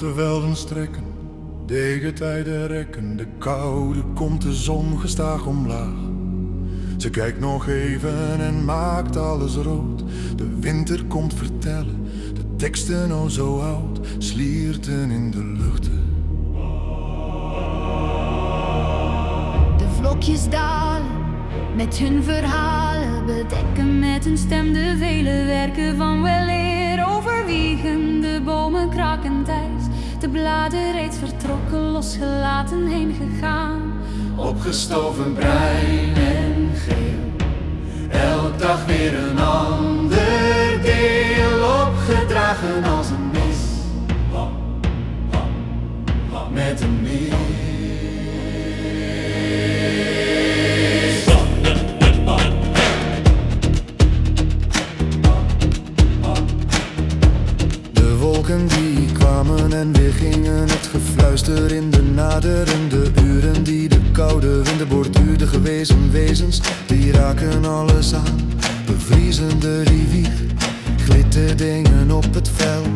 Grote velden strekken, degetijden rekken. De koude komt de zon gestaag omlaag. Ze kijkt nog even en maakt alles rood. De winter komt vertellen, de teksten al zo oud, slierten in de luchten. De vlokjes dalen met hun verhalen, bedekken met hun stem de vele werken van weleer. Overwiegen de bomen kraken thuis, de bladen reeds vertrokken, losgelaten heen gegaan. Opgestoven bruin en geel. Elk dag weer een ander deel. Opgedragen als een het gefluister in de naderende uren die de koude winden borduurde gewezen wezens, die raken alles aan. Bevriezende rivier, glitterdingen op het veld.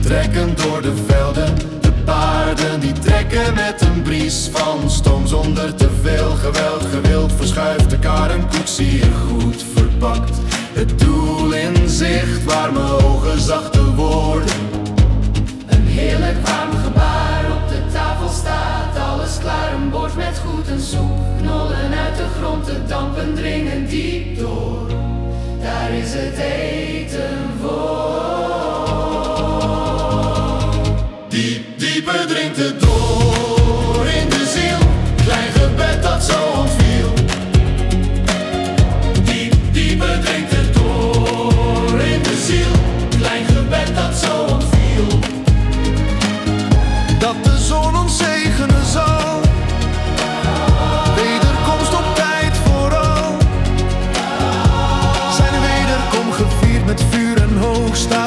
Trekken door de velden, de paarden die trekken met een bries van stoom zonder te veel geweld. Gewild verschuift de kar een koetsier goed verpakt. Het doel in zicht, warme ogen, zachte woorden.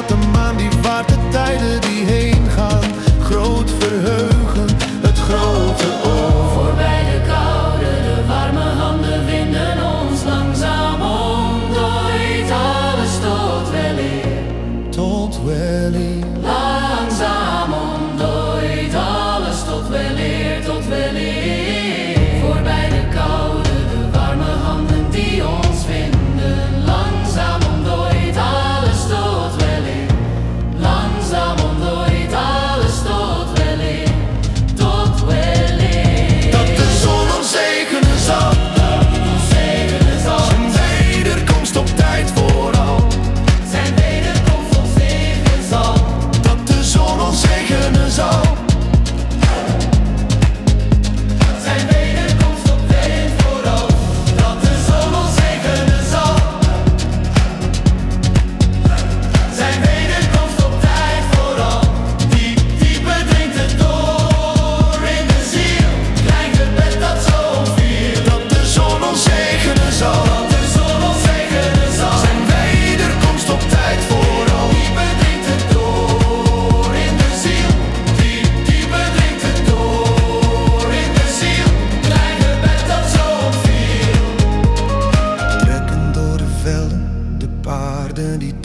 De maan die waart de tijden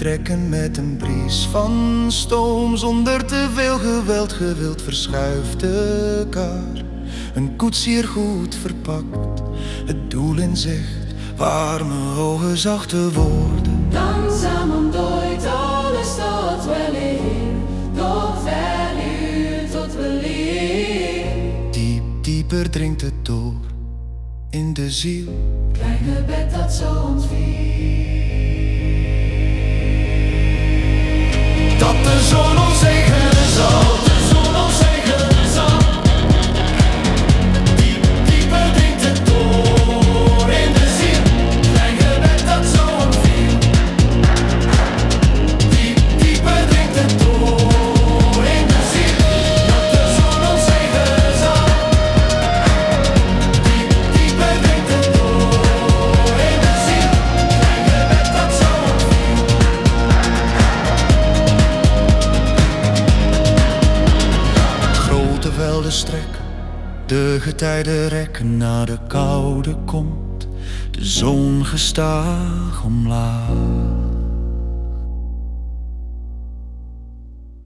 trekken met een bries van stoom. Zonder te veel geweld, gewild verschuift de kar. Een koetsier goed verpakt, het doel in zicht. Warme ogen, zachte woorden. Langzaam ontdooit alles tot weleer, tot weleer, tot weleer. Diep, dieper dringt het door in de ziel. Klein gebed dat zo ontviel. De getijden rekken, na de koude komt de zon gestaag omlaag.